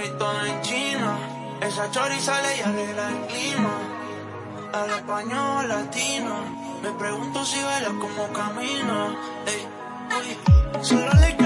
mami todo en China. Esa chori sale y arregla el clima. Al español latino. Me pregunto si baila como camina. Ey, uy, solo le